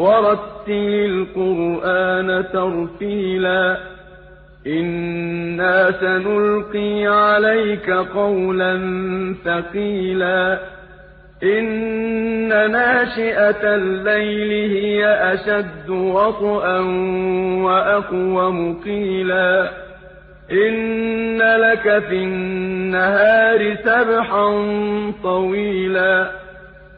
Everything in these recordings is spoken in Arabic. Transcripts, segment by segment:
وَرَتِّلِ الْقُرْآنَ تَرْتِيلًا. إِنَّا سَنُلْقِي عَلَيْكَ قَوْلًا ثَقِيلًا. إِنَّ نَاشِئَةَ اللَّيْلِ هِيَ أَشَدُّ وَطْئًا وَأَقْوَمُ قِيلًا إِنَّ لَكَ فِي النَّهَارِ سَبْحًا طَوِيلًا.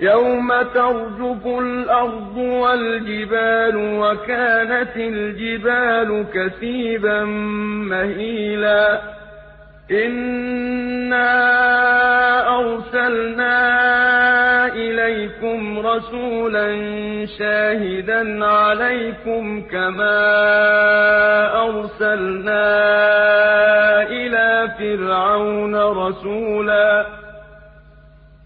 يَوْمَ تَرْجُفُ الْأَرْضُ وَالْجِبَالُ وَكَانَتِ الْجِبَالُ كَثِيبًا مَّهِيلًا إِنَّا أَرْسَلْنَا إِلَيْكُمْ رَسُولًا شَاهِدًا عَلَيْكُمْ كَمَا أَرْسَلْنَا إِلَىٰ فِرْعَوْنَ رَسُولًا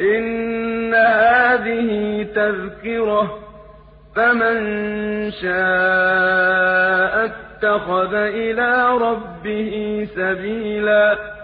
إِنَّ هَٰذِهِ تَذْكِرَةٌ ۖ فَمَن شَاءَ اتَّخَذَ إِلَىٰ رَبِّهِ سَبِيلًا.